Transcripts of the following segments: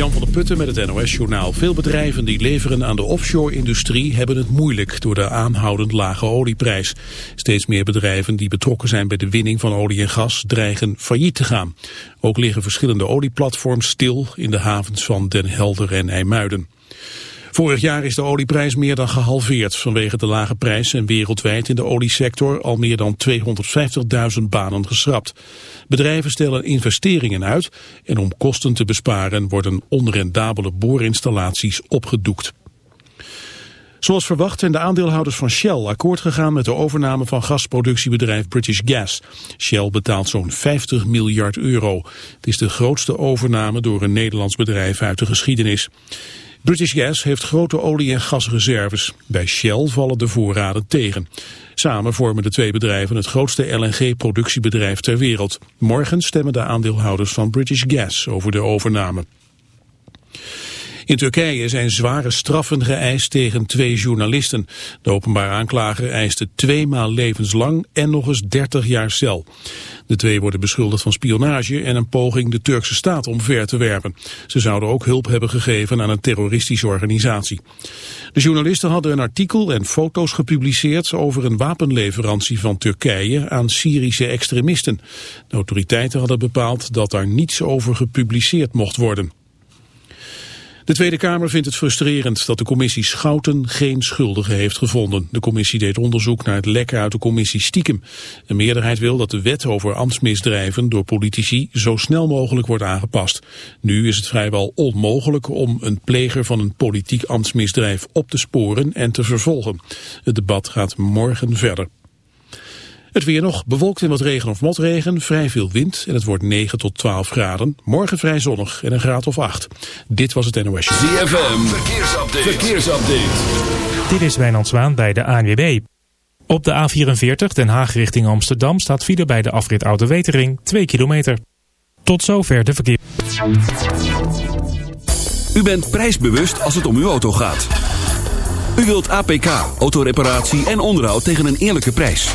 Jan van der Putten met het NOS-journaal. Veel bedrijven die leveren aan de offshore-industrie hebben het moeilijk door de aanhoudend lage olieprijs. Steeds meer bedrijven die betrokken zijn bij de winning van olie en gas dreigen failliet te gaan. Ook liggen verschillende olieplatforms stil in de havens van Den Helder en IJmuiden. Vorig jaar is de olieprijs meer dan gehalveerd vanwege de lage prijs en wereldwijd in de oliesector al meer dan 250.000 banen geschrapt. Bedrijven stellen investeringen uit en om kosten te besparen worden onrendabele boorinstallaties opgedoekt. Zoals verwacht zijn de aandeelhouders van Shell akkoord gegaan met de overname van gasproductiebedrijf British Gas. Shell betaalt zo'n 50 miljard euro. Het is de grootste overname door een Nederlands bedrijf uit de geschiedenis. British Gas heeft grote olie- en gasreserves. Bij Shell vallen de voorraden tegen. Samen vormen de twee bedrijven het grootste LNG-productiebedrijf ter wereld. Morgen stemmen de aandeelhouders van British Gas over de overname. In Turkije zijn zware straffen geëist tegen twee journalisten. De openbaar aanklager eiste tweemaal levenslang en nog eens 30 jaar cel. De twee worden beschuldigd van spionage en een poging de Turkse staat omver te werpen. Ze zouden ook hulp hebben gegeven aan een terroristische organisatie. De journalisten hadden een artikel en foto's gepubliceerd over een wapenleverantie van Turkije aan Syrische extremisten. De autoriteiten hadden bepaald dat daar niets over gepubliceerd mocht worden. De Tweede Kamer vindt het frustrerend dat de commissie Schouten geen schuldigen heeft gevonden. De commissie deed onderzoek naar het lekken uit de commissie Stiekem. Een meerderheid wil dat de wet over ambtsmisdrijven door politici zo snel mogelijk wordt aangepast. Nu is het vrijwel onmogelijk om een pleger van een politiek ambtsmisdrijf op te sporen en te vervolgen. Het debat gaat morgen verder. Het weer nog bewolkt en wat regen of motregen, vrij veel wind en het wordt 9 tot 12 graden. Morgen vrij zonnig en een graad of 8. Dit was het NOS. ZFM, verkeersupdate. verkeersupdate. Dit is Wijnand Zwaan bij de ANWB. Op de A44 Den Haag richting Amsterdam staat file bij de afrit Oude Wetering 2 kilometer. Tot zover de verkeer. U bent prijsbewust als het om uw auto gaat. U wilt APK, autoreparatie en onderhoud tegen een eerlijke prijs.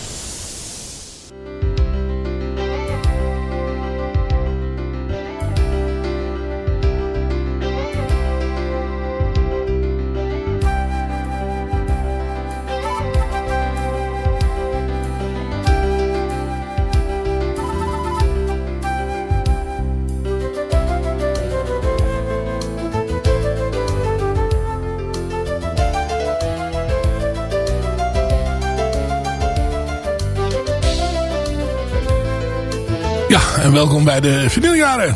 Welkom bij de vinyljaren.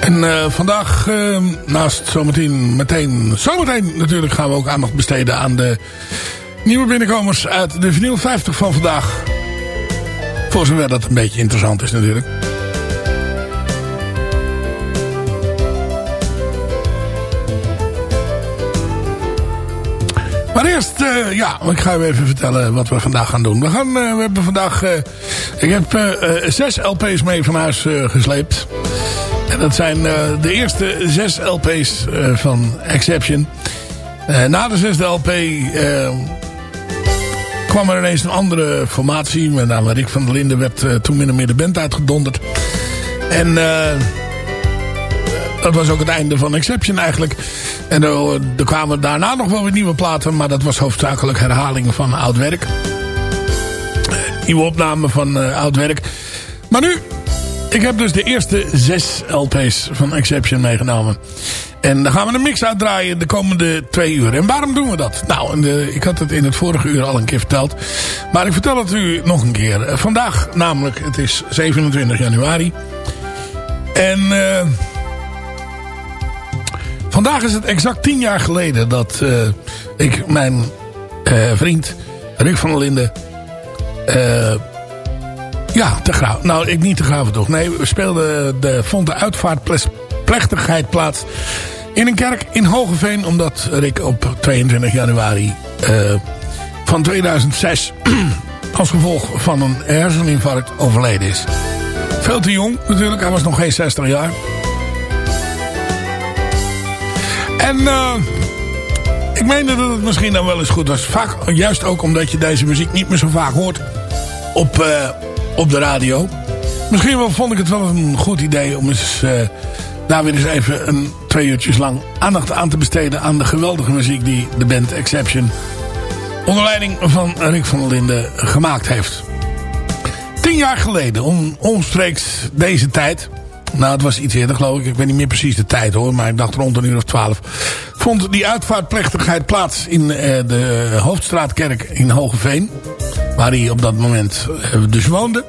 En uh, vandaag, uh, naast zometeen meteen, zometeen natuurlijk gaan we ook aandacht besteden aan de nieuwe binnenkomers uit de vinyl 50 van vandaag. Voor zover dat een beetje interessant is natuurlijk. Uh, ja, ik ga u even vertellen wat we vandaag gaan doen. We, gaan, uh, we hebben vandaag, uh, ik heb zes LP's mee van huis gesleept. En dat zijn de eerste zes LP's van Exception. na de zesde LP kwam er ineens een andere formatie. Met name Rick van der Linden werd toen min of meer de band uitgedonderd. En dat was ook het einde van Exception eigenlijk. En er, kwamen daarna nog wel weer nieuwe platen. Maar dat was hoofdzakelijk herhalingen van oud werk. Nieuwe opnamen van uh, oud werk. Maar nu, ik heb dus de eerste zes LP's van Exception meegenomen. En dan gaan we een mix uitdraaien de komende twee uur. En waarom doen we dat? Nou, de, ik had het in het vorige uur al een keer verteld. Maar ik vertel het u nog een keer. Vandaag namelijk, het is 27 januari. En... Vandaag is het exact tien jaar geleden dat uh, ik mijn uh, vriend Rick van der Linden... Uh, ja, te graven. Nou, ik niet te graven toch. Nee, we speelden de, vond de uitvaartplechtigheid plaats in een kerk in Hogeveen. Omdat Rick op 22 januari van 2006 als gevolg van een herseninfarct overleden is. Veel te jong natuurlijk, hij was nog geen 60 jaar. En uh, ik meende dat het misschien dan wel eens goed was. Vaak, juist ook omdat je deze muziek niet meer zo vaak hoort op, uh, op de radio. Misschien wel vond ik het wel een goed idee om eens uh, daar weer eens even een twee uurtjes lang aandacht aan te besteden aan de geweldige muziek die de band Exception onder leiding van Rick van der Linden gemaakt heeft. Tien jaar geleden, om, omstreeks deze tijd, nou, het was iets eerder geloof ik. Ik weet niet meer precies de tijd hoor. Maar ik dacht rond een uur of twaalf. Vond die uitvaartplechtigheid plaats in eh, de Hoofdstraatkerk in Hogeveen. Waar hij op dat moment eh, dus woonde.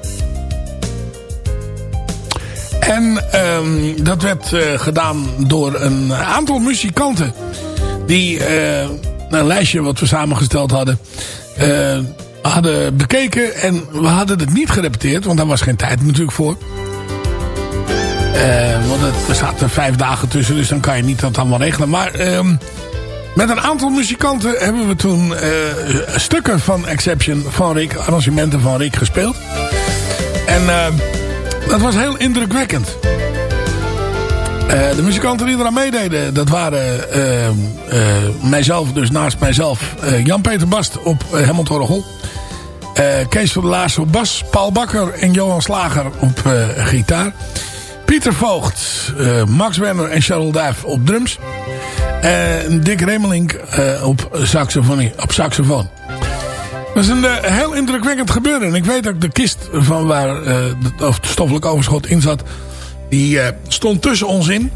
En um, dat werd uh, gedaan door een aantal muzikanten. Die een lijstje wat we samengesteld hadden. Hadden bekeken. En we hadden het niet gerepeteerd. Want daar was geen tijd natuurlijk voor. Uh, want er zaten vijf dagen tussen, dus dan kan je niet dat allemaal regelen. Maar uh, met een aantal muzikanten hebben we toen uh, stukken van Exception van Rick, arrangementen van Rick gespeeld. En uh, dat was heel indrukwekkend. de muzikanten die eraan meededen, dat waren mijzelf, dus naast mijzelf, Jan-Peter Bast op Helmond Orgel. Kees van der Laars op bas, Paul Bakker en Johan Slager op gitaar. Pieter Voogd, uh, Max Werner en Charles Duif op drums. En Dick Remelink uh, op, saxofoon, op saxofoon. Dat is een uh, heel indrukwekkend gebeuren. En ik weet ook de kist van waar het stoffelijk overschot in zat. Die stond tussen ons in.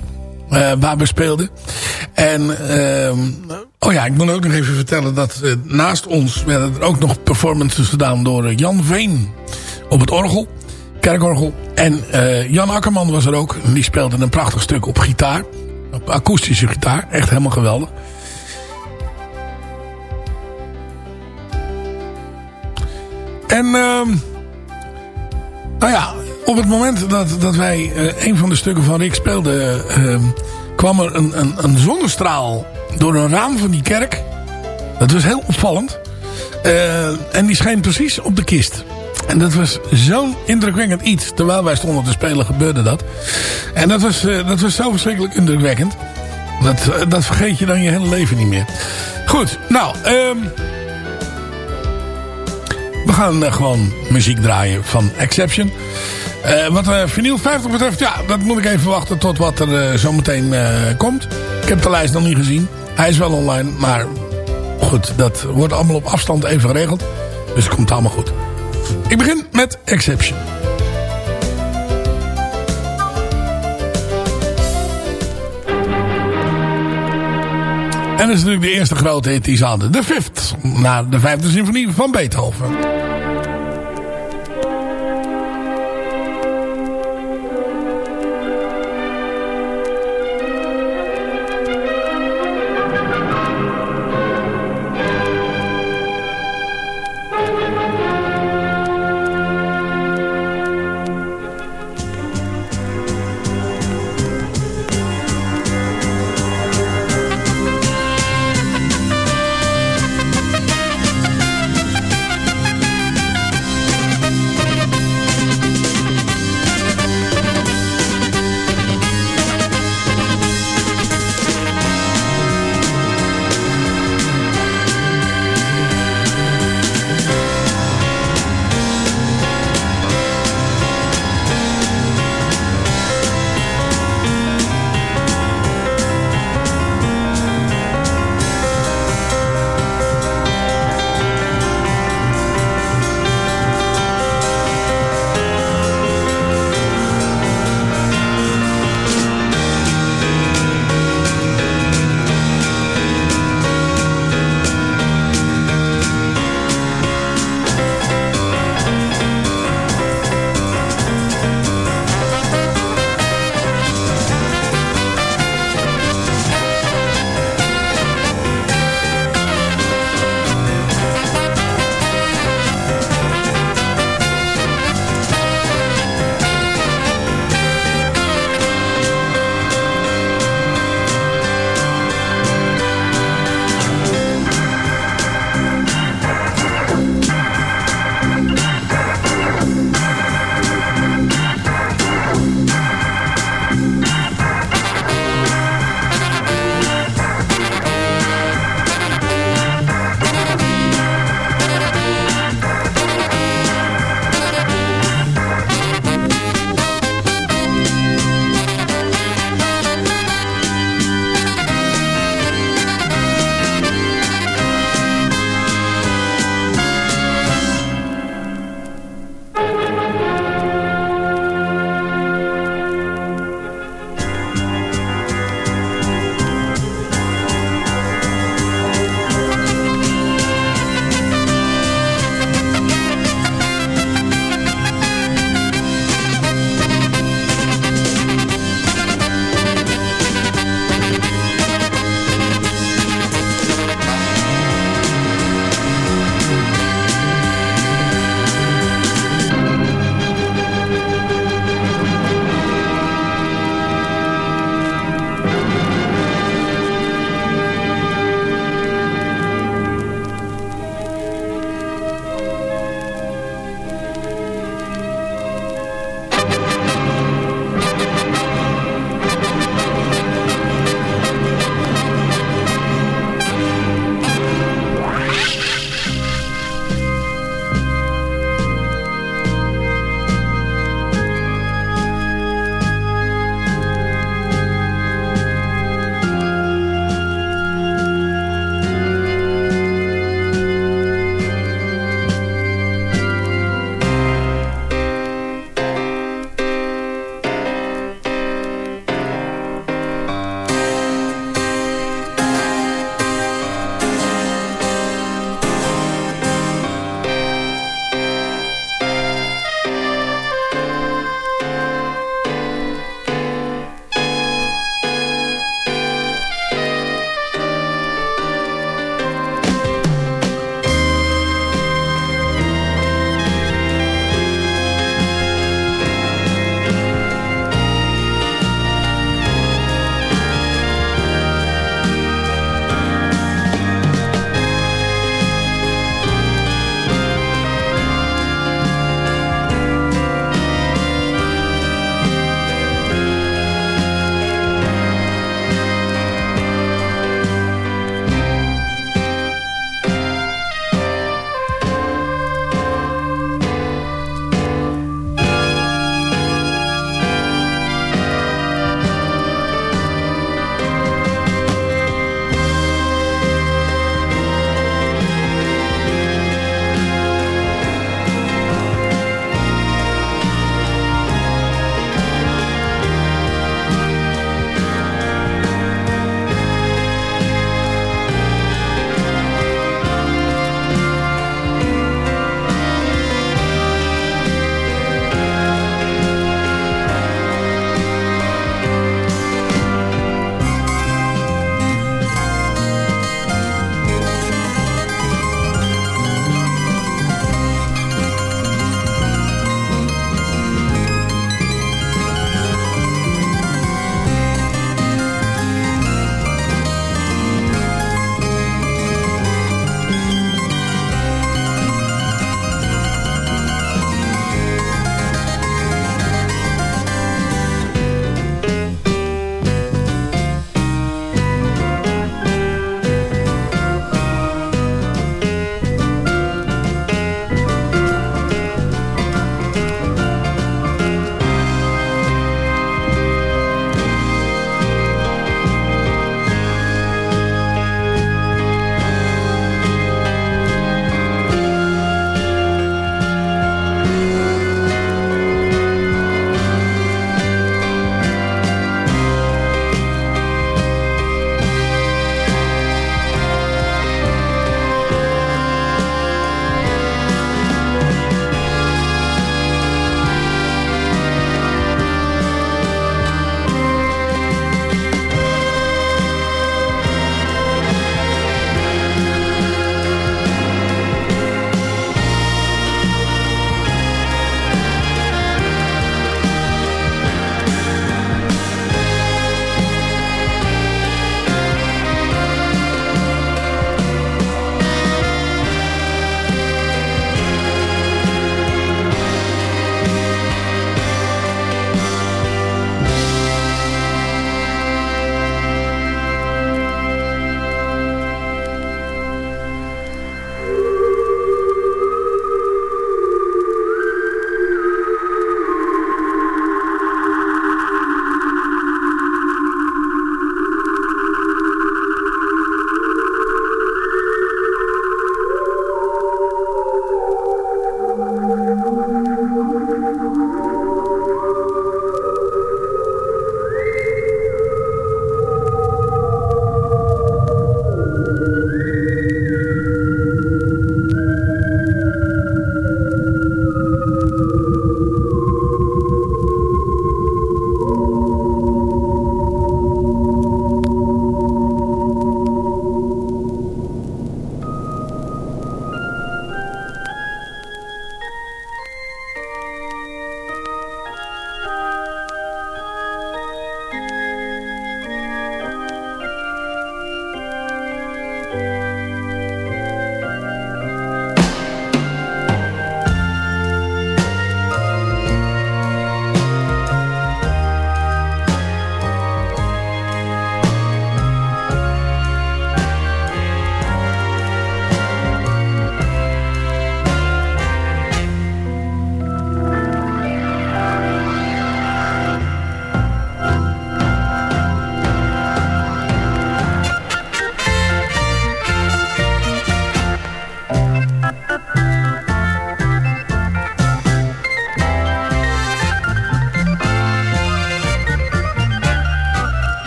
waar we speelden. En ehm, oh ja, ik moet ook nog even vertellen dat naast ons werden er ook nog performances gedaan door Jan Veen op het orgel kerkorgel. En uh, Jan Akkerman was er ook. Die speelde een prachtig stuk op gitaar. Op akoestische gitaar. Echt helemaal geweldig. En uh, nou ja, op het moment dat, dat wij uh, een van de stukken van Rick speelden... Uh, kwam er een, een, een zonnestraal door een raam van die kerk. Dat was heel opvallend. Uh, en die scheen precies op de kist. En dat was zo'n indrukwekkend iets. Terwijl wij stonden te spelen gebeurde dat. En dat was, uh, dat was zo verschrikkelijk indrukwekkend. Dat, uh, dat vergeet je dan je hele leven niet meer. Goed, nou... Um, we gaan uh, gewoon muziek draaien van Exception. wat vinyl 50 betreft, ja, dat moet ik even wachten tot wat er zometeen komt. Ik heb de lijst nog niet gezien. Hij is wel online, maar goed, dat wordt allemaal op afstand even geregeld. Dus het komt allemaal goed. Ik begin met Exception. En dat is natuurlijk de eerste grote hit die ze hadden. De Fifth. Na de vijfde symfonie van Beethoven.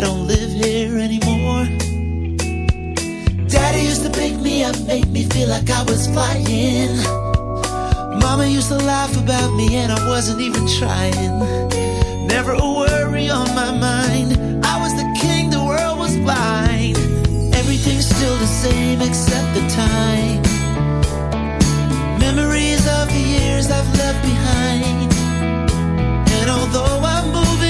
I don't live here anymore. Daddy used to pick me up, make me feel like I was flying. Mama used to laugh about me, and I wasn't even trying. Never a worry on my mind. I was the king, the world was blind. Everything's still the same except the time. Memories of the years I've left behind. And although I'm moving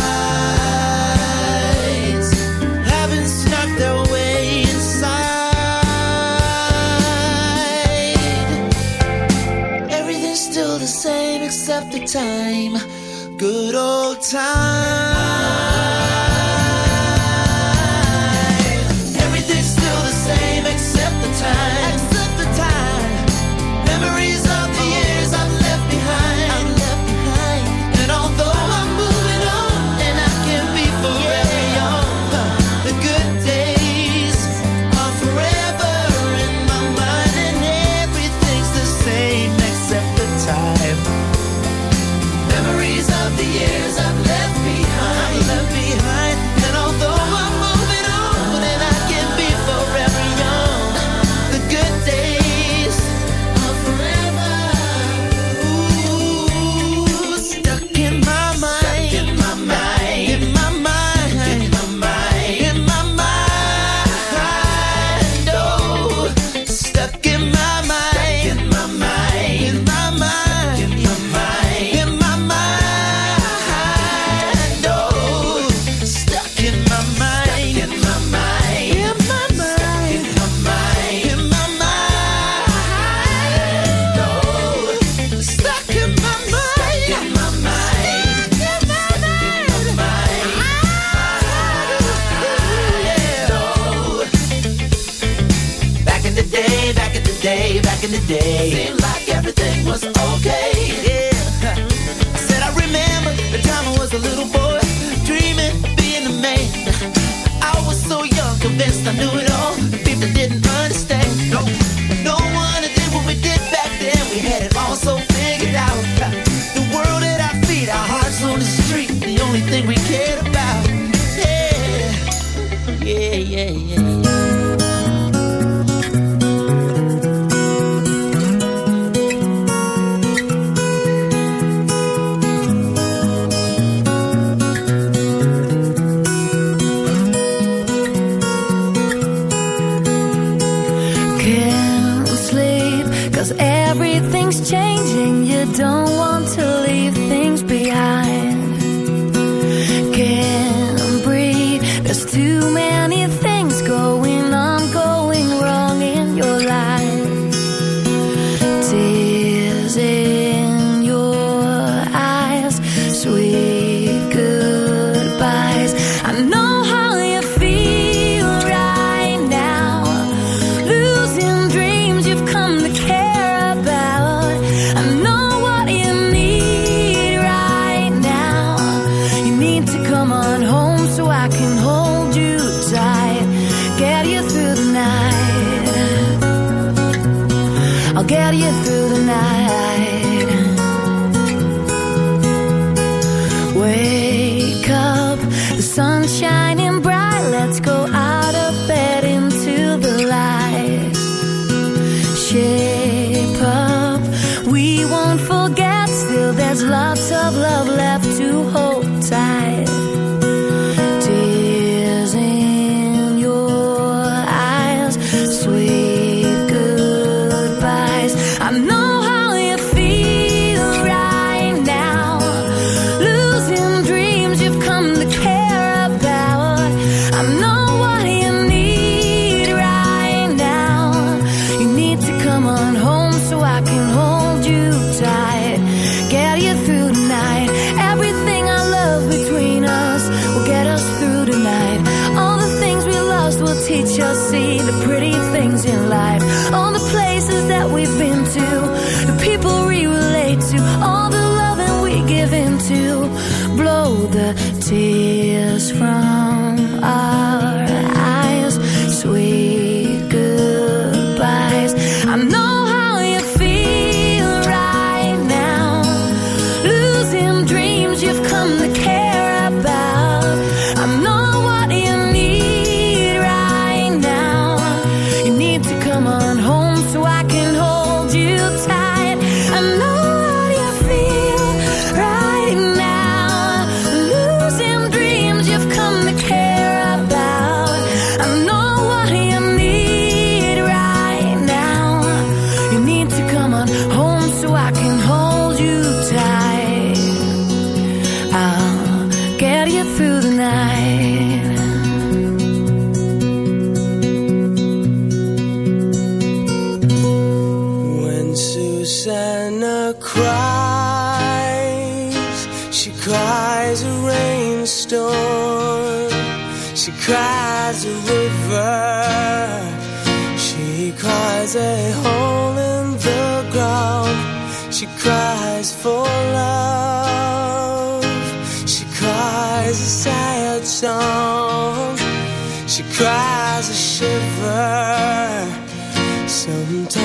time. Good old time.